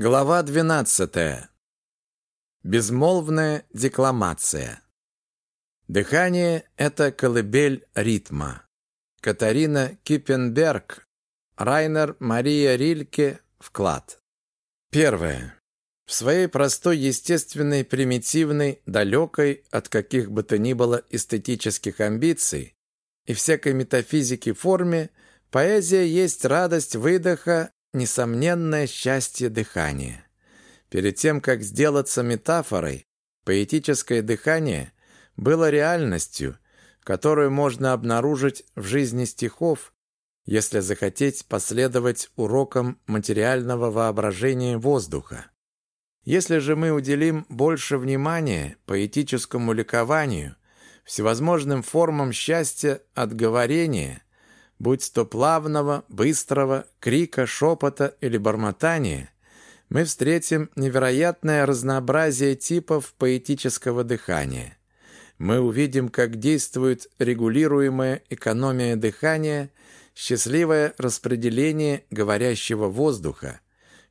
Глава 12. Безмолвная декламация. Дыхание – это колыбель ритма. Катарина Киппенберг, Райнер Мария Рильке, вклад. Первое. В своей простой, естественной, примитивной, далекой от каких бы то ни было эстетических амбиций и всякой метафизики форме, поэзия есть радость выдоха несомненное счастье дыхания. Перед тем, как сделаться метафорой, поэтическое дыхание было реальностью, которую можно обнаружить в жизни стихов, если захотеть последовать урокам материального воображения воздуха. Если же мы уделим больше внимания поэтическому ликованию, всевозможным формам счастья от говорения – будь то плавного, быстрого, крика, шепота или бормотания, мы встретим невероятное разнообразие типов поэтического дыхания. Мы увидим, как действует регулируемая экономия дыхания, счастливое распределение говорящего воздуха,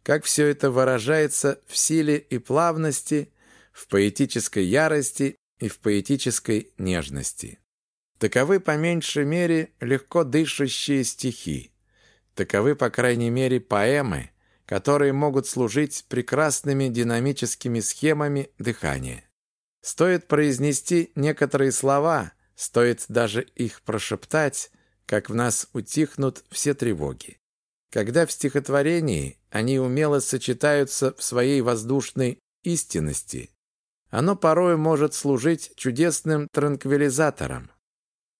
как все это выражается в силе и плавности, в поэтической ярости и в поэтической нежности. Таковы, по меньшей мере, легко дышащие стихи. Таковы, по крайней мере, поэмы, которые могут служить прекрасными динамическими схемами дыхания. Стоит произнести некоторые слова, стоит даже их прошептать, как в нас утихнут все тревоги. Когда в стихотворении они умело сочетаются в своей воздушной истинности, оно порой может служить чудесным транквилизатором.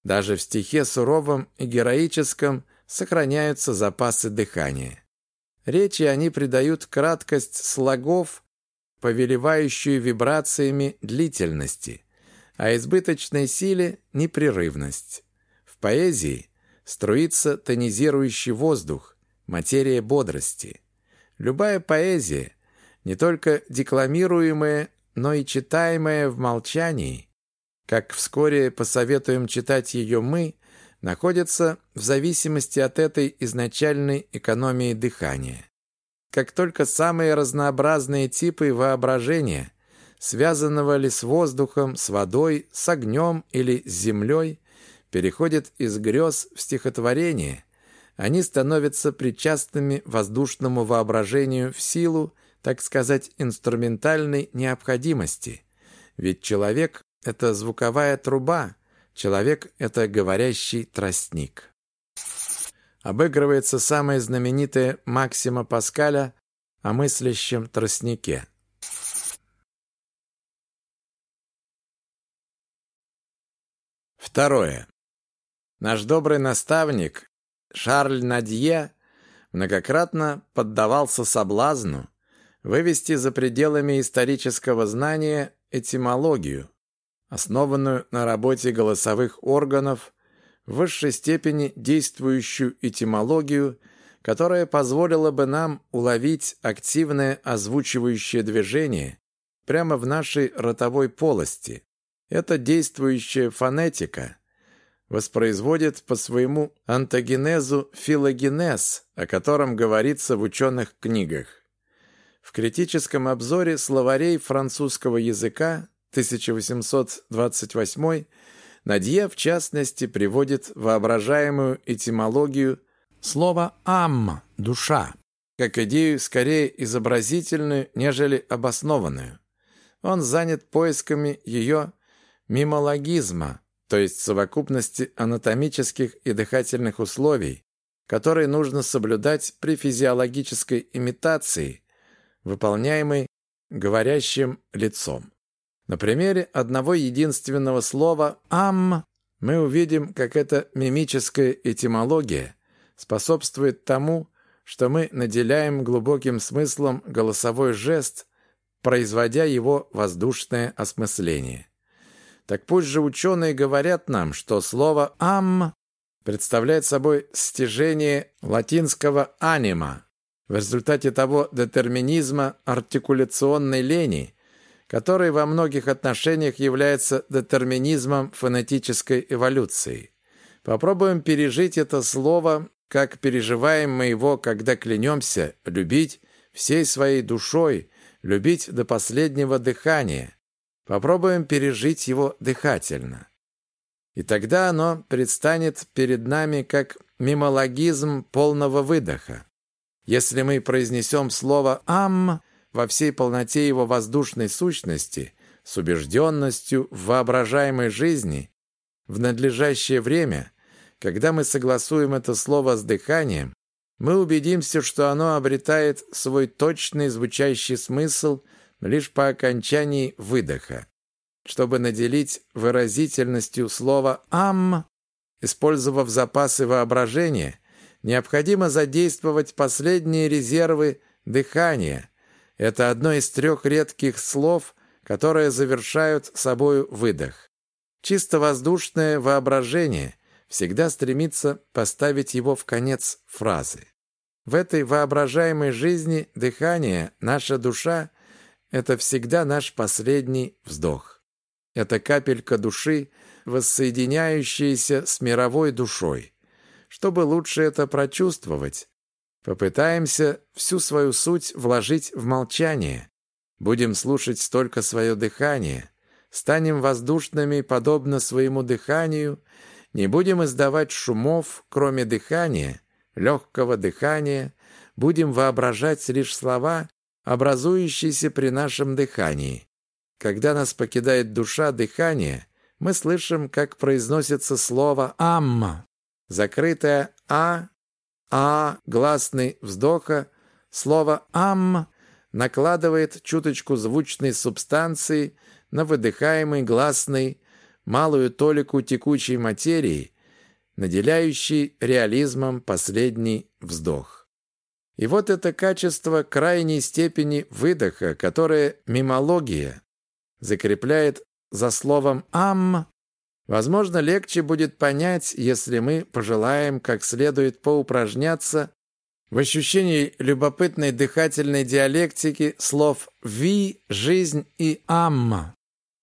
Даже в стихе суровом и героическом сохраняются запасы дыхания. Речи они придают краткость слогов, повелевающую вибрациями длительности, а избыточной силе – непрерывность. В поэзии струится тонизирующий воздух, материя бодрости. Любая поэзия, не только декламируемая, но и читаемая в молчании, как вскоре посоветуем читать ее мы, находится в зависимости от этой изначальной экономии дыхания. Как только самые разнообразные типы воображения, связанного ли с воздухом, с водой, с огнем или с землей, переходят из грез в стихотворение, они становятся причастными воздушному воображению в силу, так сказать, инструментальной необходимости. Ведь человек это звуковая труба, человек — это говорящий тростник. Обыгрывается самая знаменитая Максима Паскаля о мыслящем тростнике. Второе. Наш добрый наставник Шарль Надье многократно поддавался соблазну вывести за пределами исторического знания этимологию, основанную на работе голосовых органов, в высшей степени действующую этимологию, которая позволила бы нам уловить активное озвучивающее движение прямо в нашей ротовой полости. Эта действующая фонетика воспроизводит по своему антогенезу филогенез, о котором говорится в ученых книгах. В критическом обзоре словарей французского языка 1828 Надье, в частности, приводит воображаемую этимологию слова «ам» – «душа», как идею скорее изобразительную, нежели обоснованную. Он занят поисками ее мимологизма, то есть совокупности анатомических и дыхательных условий, которые нужно соблюдать при физиологической имитации, выполняемой говорящим лицом. На примере одного единственного слова «ам» мы увидим, как эта мимическая этимология способствует тому, что мы наделяем глубоким смыслом голосовой жест, производя его воздушное осмысление. Так пусть же ученые говорят нам, что слово «ам» представляет собой стяжение латинского «анима», в результате того детерминизма артикуляционной лени – который во многих отношениях является детерминизмом фонетической эволюции. Попробуем пережить это слово, как переживаем мы его, когда клянемся любить всей своей душой любить до последнего дыхания. Попробуем пережить его дыхательно. И тогда оно предстанет перед нами как мимологизм полного выдоха. Если мы произнесем слово «ам» во всей полноте его воздушной сущности, с убежденностью в воображаемой жизни, в надлежащее время, когда мы согласуем это слово с дыханием, мы убедимся, что оно обретает свой точный звучащий смысл лишь по окончании выдоха. Чтобы наделить выразительностью слова «ам», использовав запасы воображения, необходимо задействовать последние резервы дыхания. Это одно из трех редких слов, которые завершают собою выдох. Чисто воздушное воображение всегда стремится поставить его в конец фразы. В этой воображаемой жизни дыхание, наша душа – это всегда наш последний вздох. Это капелька души, воссоединяющаяся с мировой душой. Чтобы лучше это прочувствовать, попытаемся всю свою суть вложить в молчание. Будем слушать только свое дыхание, станем воздушными, подобно своему дыханию, не будем издавать шумов, кроме дыхания, легкого дыхания, будем воображать лишь слова, образующиеся при нашем дыхании. Когда нас покидает душа дыхания, мы слышим, как произносится слово «амма». Закрытое «а», «а», гласный вздоха, слово «ам» накладывает чуточку звучной субстанции на выдыхаемый гласный малую толику текучей материи, наделяющий реализмом последний вздох. И вот это качество крайней степени выдоха, которое мимология закрепляет за словом «ам», возможно, легче будет понять, если мы пожелаем как следует поупражняться в ощущении любопытной дыхательной диалектики слов «ви», «жизнь» и «амма».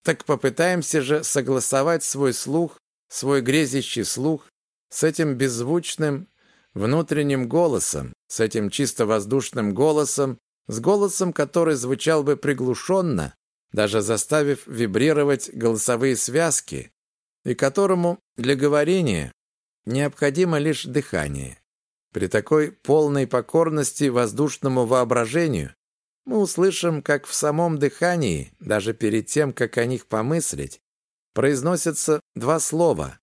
Так попытаемся же согласовать свой слух, свой грезящий слух с этим беззвучным внутренним голосом, с этим чисто воздушным голосом, с голосом, который звучал бы приглушенно, даже заставив вибрировать голосовые связки, и которому для говорения необходимо лишь дыхание. При такой полной покорности воздушному воображению мы услышим, как в самом дыхании, даже перед тем, как о них помыслить, произносятся два слова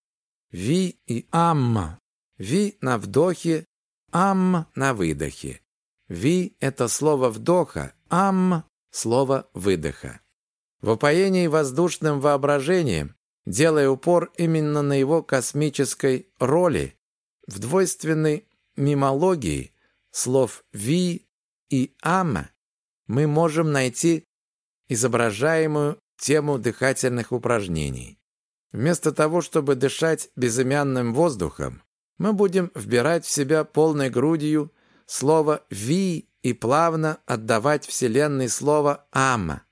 «ви» и «амма». «Ви» на вдохе, «ам» на выдохе. «Ви» — это слово вдоха, «ам» — слово выдоха. В упоении воздушным воображением, делая упор именно на его космической роли, в двойственной мимологии слов «ви» и «ама» мы можем найти изображаемую тему дыхательных упражнений. Вместо того, чтобы дышать безымянным воздухом, мы будем вбирать в себя полной грудью слово «ви» и плавно отдавать Вселенной слово «ама».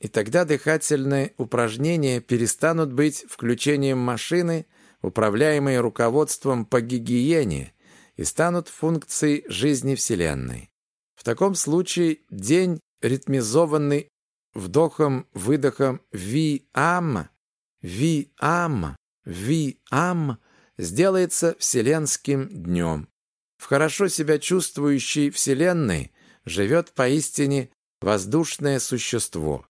И тогда дыхательные упражнения перестанут быть включением машины, управляемой руководством по гигиене, и станут функцией жизни Вселенной. В таком случае день, ритмизованный вдохом-выдохом ви-ам, ви-ам, ви-ам, сделается вселенским днем. В хорошо себя чувствующей Вселенной живет поистине воздушное существо.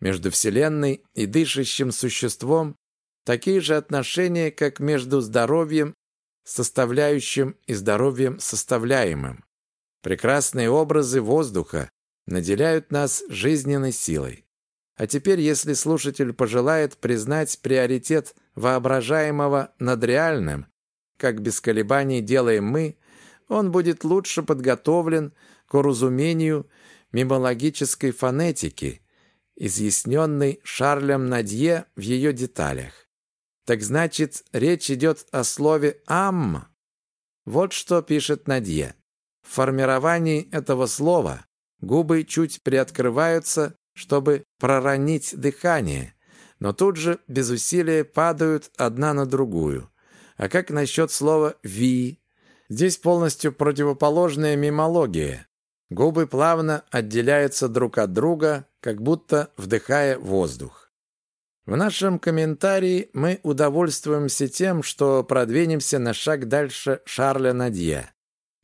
Между Вселенной и дышащим существом такие же отношения, как между здоровьем составляющим и здоровьем составляемым. Прекрасные образы воздуха наделяют нас жизненной силой. А теперь, если слушатель пожелает признать приоритет воображаемого над реальным, как без колебаний делаем мы, он будет лучше подготовлен к уразумению мимологической фонетики, изъясненной Шарлем Надье в ее деталях. Так значит, речь идет о слове «ам». Вот что пишет Надье. В формировании этого слова губы чуть приоткрываются, чтобы проронить дыхание, но тут же без усилия падают одна на другую. А как насчет слова «ви»? Здесь полностью противоположная мимология. Губы плавно отделяются друг от друга, как будто вдыхая воздух. В нашем комментарии мы удовольствуемся тем, что продвинемся на шаг дальше Шарля Надье.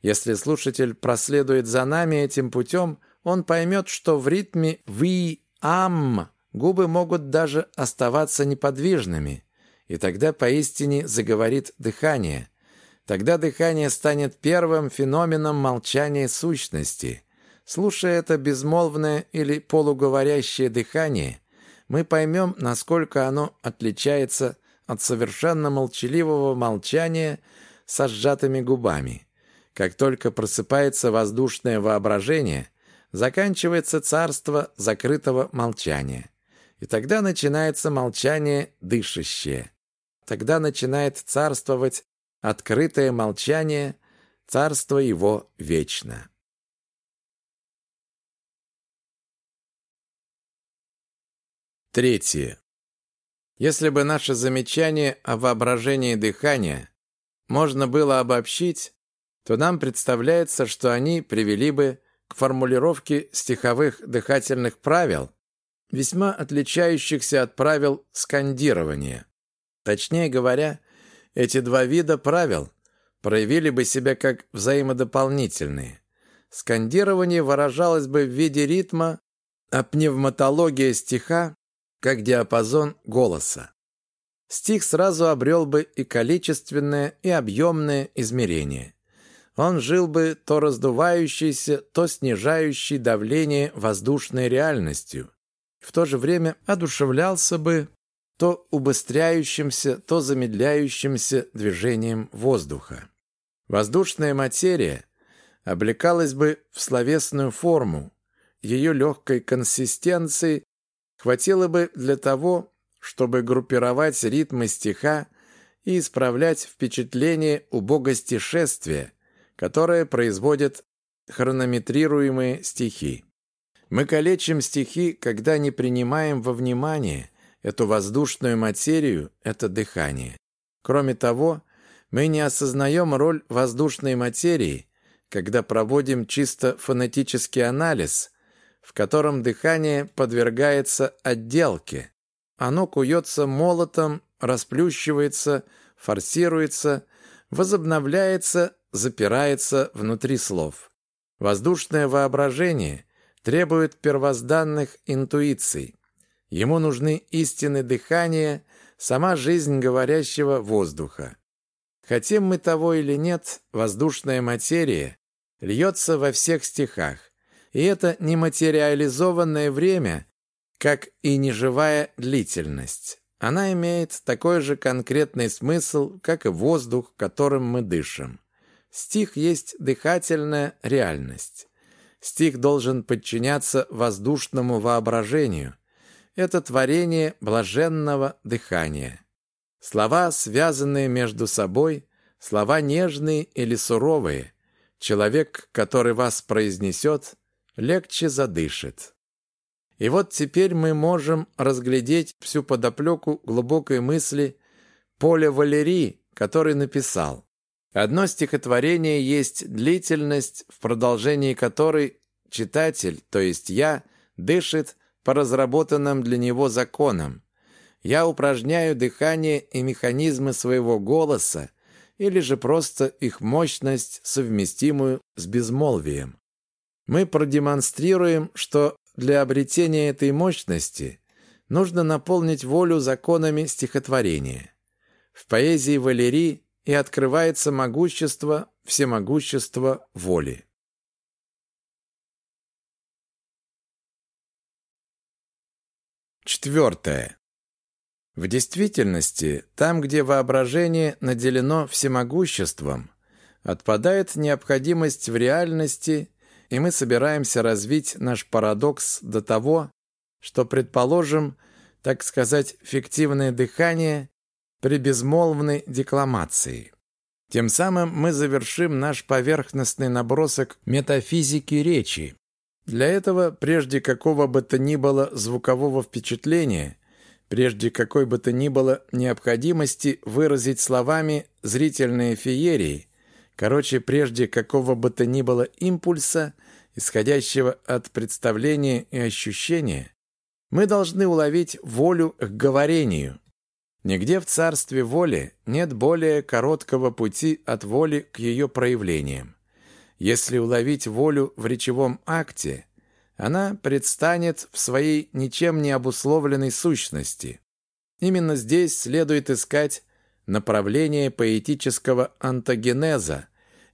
Если слушатель проследует за нами этим путем, он поймет, что в ритме «ви», «ам» губы могут даже оставаться неподвижными, и тогда поистине заговорит дыхание. Тогда дыхание станет первым феноменом молчания сущности. Слушая это безмолвное или полуговорящее дыхание, мы поймем, насколько оно отличается от совершенно молчаливого молчания со сжатыми губами. Как только просыпается воздушное воображение, заканчивается царство закрытого молчания. И тогда начинается молчание дышащее. Тогда начинает царствовать открытое молчание, царство его вечно. Третье. Если бы наше замечание о воображении дыхания можно было обобщить, то нам представляется, что они привели бы к формулировке стиховых дыхательных правил, весьма отличающихся от правил скандирования. Точнее говоря, эти два вида правил проявили бы себя как взаимодополнительные. Скандирование выражалось бы в виде ритма, а пневматология стиха как диапазон голоса. Стих сразу обрел бы и количественное, и объемное измерение он жил бы то раздувающейся, то снижающей давление воздушной реальностью, в то же время одушевлялся бы то убыстряющимся, то замедляющимся движением воздуха. Воздушная материя облекалась бы в словесную форму, ее легкой консистенции хватило бы для того, чтобы группировать ритмы стиха и исправлять впечатление убогости шествия, которое производят хронометрируемые стихи. Мы калечим стихи, когда не принимаем во внимание эту воздушную материю, это дыхание. Кроме того, мы не осознаем роль воздушной материи, когда проводим чисто фонетический анализ, в котором дыхание подвергается отделке. Оно куется молотом, расплющивается, форсируется, возобновляется запирается внутри слов. Воздушное воображение требует первозданных интуиций. Ему нужны истины дыхания, сама жизнь говорящего воздуха. Хотим мы того или нет, воздушная материя льется во всех стихах. И это нематериализованное время, как и неживая длительность. Она имеет такой же конкретный смысл, как и воздух, которым мы дышим. Стих есть дыхательная реальность. Стих должен подчиняться воздушному воображению. Это творение блаженного дыхания. Слова, связанные между собой, слова нежные или суровые. Человек, который вас произнесет, легче задышит. И вот теперь мы можем разглядеть всю подоплеку глубокой мысли Поля Валерии, который написал Одно стихотворение есть длительность, в продолжении которой читатель, то есть я, дышит по разработанным для него законам. Я упражняю дыхание и механизмы своего голоса, или же просто их мощность, совместимую с безмолвием. Мы продемонстрируем, что для обретения этой мощности нужно наполнить волю законами стихотворения. В поэзии Валерии и открывается могущество, всемогущество воли. Четвертое. В действительности, там, где воображение наделено всемогуществом, отпадает необходимость в реальности, и мы собираемся развить наш парадокс до того, что предположим, так сказать, фиктивное дыхание при безмолвной декламации. Тем самым мы завершим наш поверхностный набросок метафизики речи. Для этого, прежде какого бы то ни было звукового впечатления, прежде какой бы то ни было необходимости выразить словами зрительные феерии, короче, прежде какого бы то ни было импульса, исходящего от представления и ощущения, мы должны уловить волю к говорению. Нигде в царстве воли нет более короткого пути от воли к ее проявлениям. Если уловить волю в речевом акте, она предстанет в своей ничем не обусловленной сущности. Именно здесь следует искать направление поэтического антогенеза,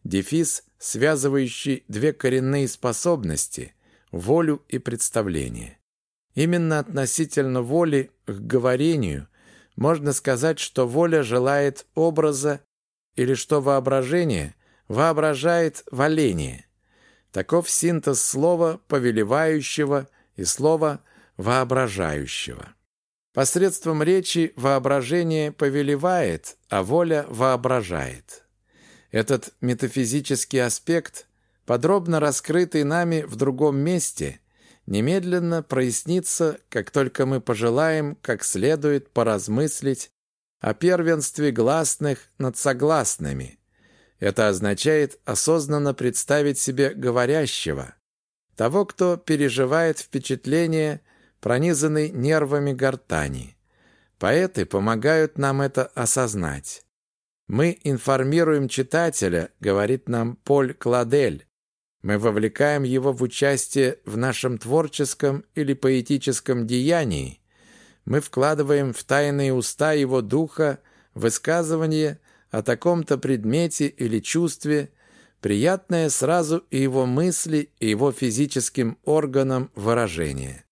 дефис, связывающий две коренные способности – волю и представление. Именно относительно воли к говорению можно сказать, что воля желает образа или что воображение воображает валение. Таков синтез слова повелевающего и слова воображающего. Посредством речи воображение повелевает, а воля воображает. Этот метафизический аспект, подробно раскрытый нами в другом месте, немедленно прояснится, как только мы пожелаем как следует поразмыслить о первенстве гласных над согласными. Это означает осознанно представить себе говорящего, того, кто переживает впечатление пронизанный нервами гортани. Поэты помогают нам это осознать. Мы информируем читателя, говорит нам Поль Кладель. Мы вовлекаем его в участие в нашем творческом или поэтическом деянии. Мы вкладываем в тайные уста его духа высказывание о таком-то предмете или чувстве, приятное сразу и его мысли, и его физическим органам выражение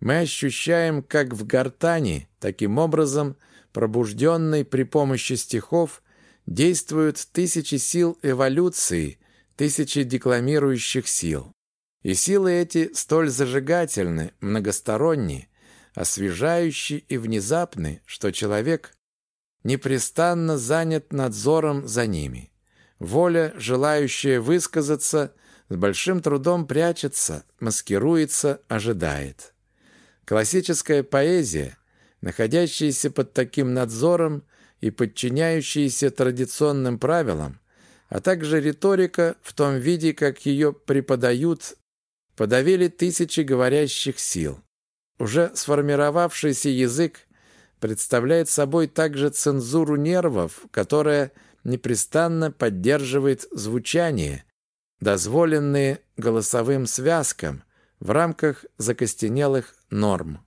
мы ощущаем, как в гортани, таким образом, пробужденной при помощи стихов, действуют тысячи сил эволюции, тысячи декламирующих сил. И силы эти столь зажигательны, многосторонни, освежающие и внезапны, что человек непрестанно занят надзором за ними. Воля, желающая высказаться, с большим трудом прячется, маскируется, ожидает. Классическая поэзия, находящаяся под таким надзором и подчиняющаяся традиционным правилам, а также риторика в том виде, как ее преподают, подавили тысячи говорящих сил. Уже сформировавшийся язык представляет собой также цензуру нервов, которая непрестанно поддерживает звучание, дозволенные голосовым связкам, в рамках закостенелых норм.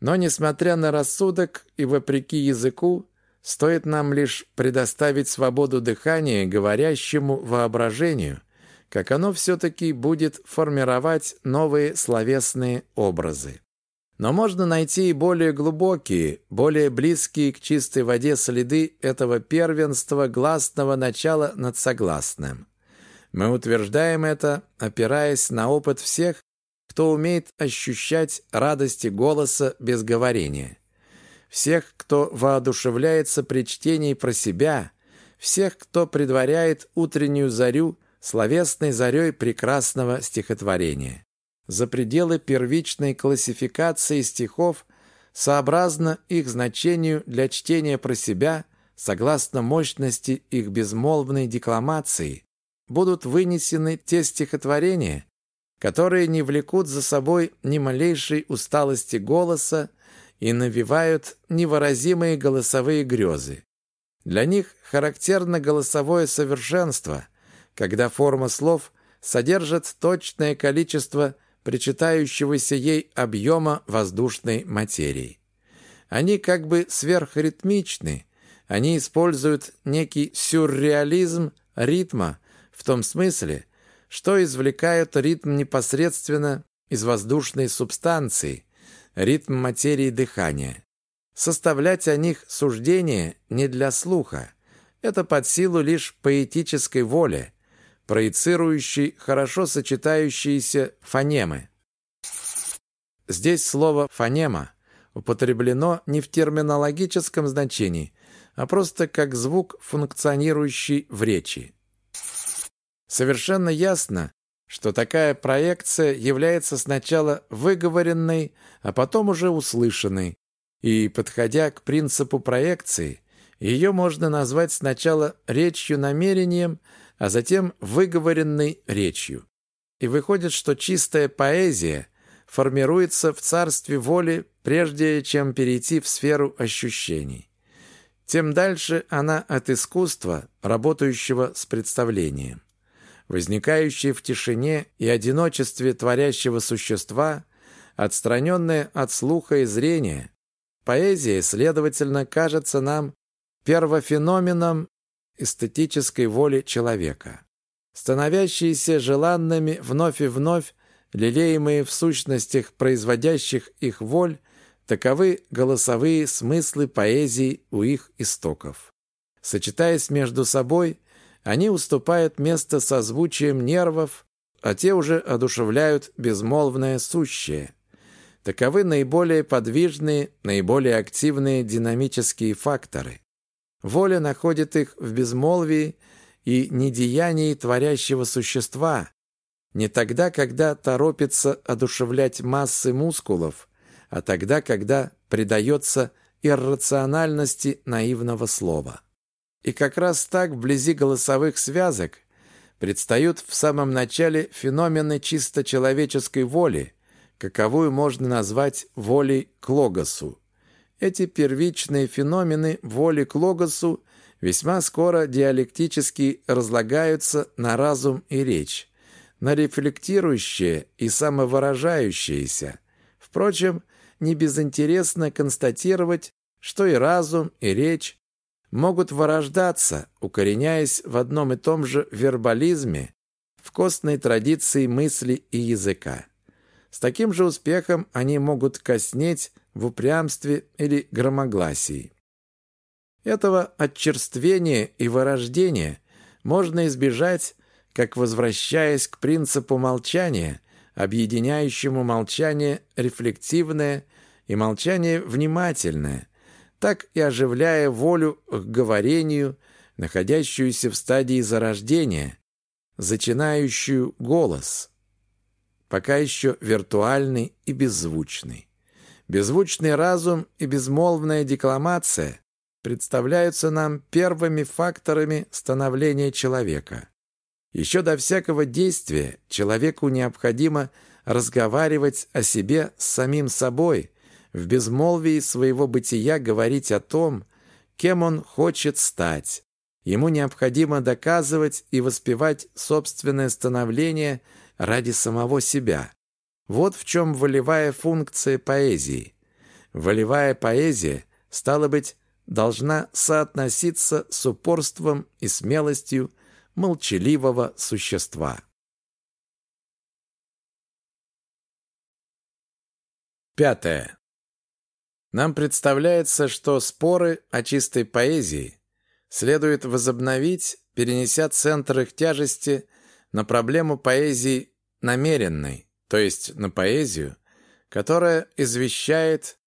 Но, несмотря на рассудок и вопреки языку, стоит нам лишь предоставить свободу дыхания говорящему воображению, как оно все-таки будет формировать новые словесные образы. Но можно найти и более глубокие, более близкие к чистой воде следы этого первенства гласного начала над согласным. Мы утверждаем это, опираясь на опыт всех, кто умеет ощущать радости голоса без говорения. Всех, кто воодушевляется при чтении про себя, всех, кто предваряет утреннюю зарю словесной зарей прекрасного стихотворения. За пределы первичной классификации стихов сообразно их значению для чтения про себя, согласно мощности их безмолвной декламации, будут вынесены те стихотворения, которые не влекут за собой ни малейшей усталости голоса и навевают невыразимые голосовые грезы. Для них характерно голосовое совершенство, когда форма слов содержит точное количество причитающегося ей объема воздушной материи. Они как бы сверхритмичны, они используют некий сюрреализм ритма в том смысле, что извлекают ритм непосредственно из воздушной субстанции, ритм материи дыхания. Составлять о них суждение не для слуха. Это под силу лишь поэтической воле, проецирующей хорошо сочетающиеся фонемы. Здесь слово «фонема» употреблено не в терминологическом значении, а просто как звук, функционирующий в речи. Совершенно ясно, что такая проекция является сначала выговоренной, а потом уже услышанной. И, подходя к принципу проекции, ее можно назвать сначала речью-намерением, а затем выговоренной речью. И выходит, что чистая поэзия формируется в царстве воли, прежде чем перейти в сферу ощущений. Тем дальше она от искусства, работающего с представлением. Возникающее в тишине и одиночестве творящего существа, отстраненное от слуха и зрения, поэзия, следовательно, кажется нам первофеноменом эстетической воли человека. Становящиеся желанными вновь и вновь, лелеемые в сущностях производящих их воль, таковы голосовые смыслы поэзии у их истоков. Сочетаясь между собой, они уступают место созвучием нервов, а те уже одушевляют безмолвное сущее. Таковы наиболее подвижные, наиболее активные динамические факторы. Воля находит их в безмолвии и недеянии творящего существа, не тогда, когда торопится одушевлять массы мускулов, а тогда, когда предается иррациональности наивного слова. И как раз так вблизи голосовых связок предстают в самом начале феномены чисто человеческой воли, каковую можно назвать волей к логосу. Эти первичные феномены воли к логосу весьма скоро диалектически разлагаются на разум и речь, на рефлектирующее и самовыражающееся. Впрочем, не безинтересно констатировать, что и разум, и речь могут вырождаться, укореняясь в одном и том же вербализме, в костной традиции мысли и языка. С таким же успехом они могут коснеть в упрямстве или громогласии. Этого отчерствения и вырождения можно избежать, как возвращаясь к принципу молчания, объединяющему молчание рефлективное и молчание внимательное, так и оживляя волю к говорению, находящуюся в стадии зарождения, зачинающую голос, пока еще виртуальный и беззвучный. Беззвучный разум и безмолвная декламация представляются нам первыми факторами становления человека. Еще до всякого действия человеку необходимо разговаривать о себе с самим собой, в безмолвии своего бытия говорить о том, кем он хочет стать. Ему необходимо доказывать и воспевать собственное становление ради самого себя. Вот в чем волевая функция поэзии. Волевая поэзия, стало быть, должна соотноситься с упорством и смелостью молчаливого существа. Пятое. Нам представляется, что споры о чистой поэзии следует возобновить, перенеся центр их тяжести на проблему поэзии намеренной, то есть на поэзию, которая извещает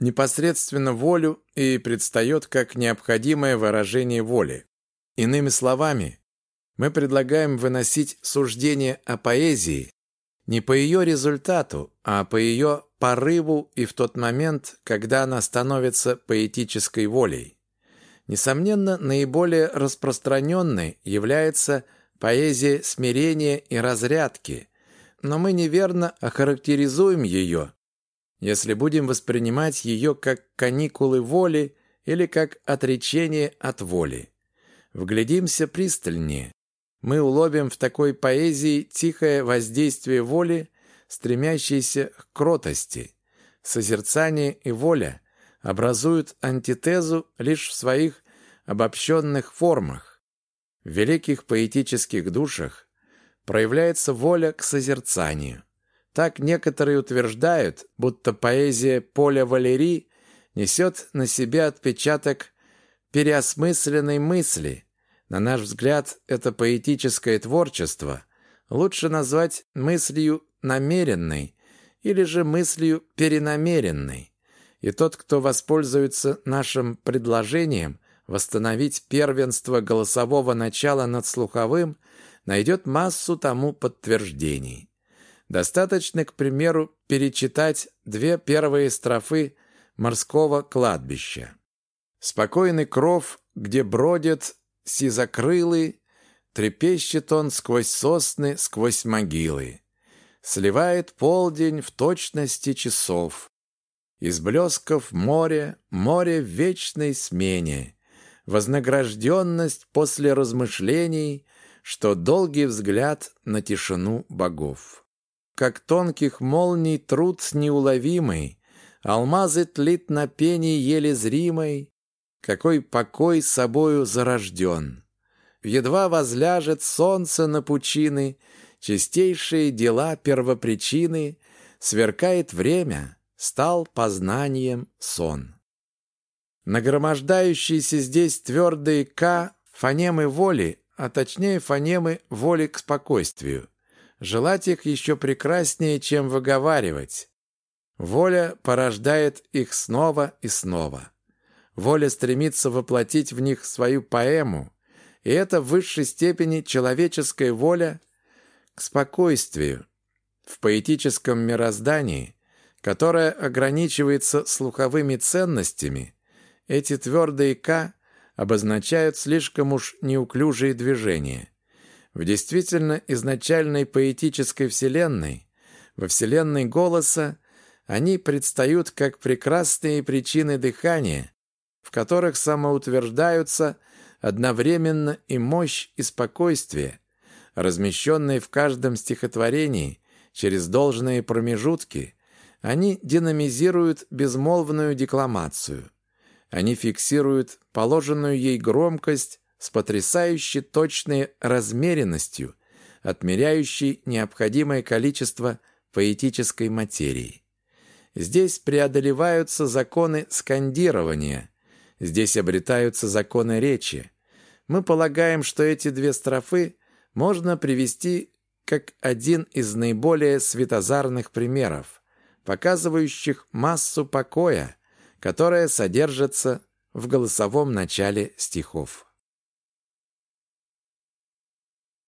непосредственно волю и предстает как необходимое выражение воли. Иными словами, мы предлагаем выносить суждение о поэзии не по ее результату, а по ее порыву и в тот момент, когда она становится поэтической волей. Несомненно, наиболее распространенной является поэзия смирения и разрядки, но мы неверно охарактеризуем ее, если будем воспринимать ее как каникулы воли или как отречение от воли. Вглядимся пристальнее. Мы уловим в такой поэзии тихое воздействие воли, стремящейся к кротости. Созерцание и воля образуют антитезу лишь в своих обобщенных формах. В великих поэтических душах проявляется воля к созерцанию. Так некоторые утверждают, будто поэзия Поля Валери несет на себе отпечаток переосмысленной мысли. На наш взгляд, это поэтическое творчество лучше назвать мыслью намеренной или же мыслью перенамеренной. И тот, кто воспользуется нашим предложением восстановить первенство голосового начала над слуховым, найдет массу тому подтверждений. Достаточно, к примеру, перечитать две первые строфы «Морского кладбища». «Спокойный кров, где бродят сизокрылый, трепещет он сквозь сосны, сквозь могилы. Сливает полдень в точности часов. Из блесков море, море в вечной смене. Вознагражденность после размышлений, что долгий взгляд на тишину богов. Как тонких молний труд неуловимый, Алмазы тлит на пене еле зримой, Какой покой собою зарожден. Едва возляжет солнце на пучины, Чистейшие дела первопричины, Сверкает время, стал познанием сон. Нагромождающиеся здесь твердые «к» фонемы воли, а точнее фонемы воли к спокойствию. Желать их еще прекраснее, чем выговаривать. Воля порождает их снова и снова. Воля стремится воплотить в них свою поэму, и это в высшей степени человеческая воля к спокойствию. В поэтическом мироздании, которое ограничивается слуховыми ценностями, эти твердые «к» обозначают слишком уж неуклюжие движения. В действительно изначальной поэтической вселенной, во вселенной голоса, они предстают как прекрасные причины дыхания, в которых самоутверждаются одновременно и мощь, и спокойствие, размещенные в каждом стихотворении через должные промежутки, они динамизируют безмолвную декламацию. Они фиксируют положенную ей громкость с потрясающе точной размеренностью, отмеряющей необходимое количество поэтической материи. Здесь преодолеваются законы скандирования, здесь обретаются законы речи. Мы полагаем, что эти две строфы можно привести как один из наиболее светозарных примеров, показывающих массу покоя, которая содержится в голосовом начале стихов.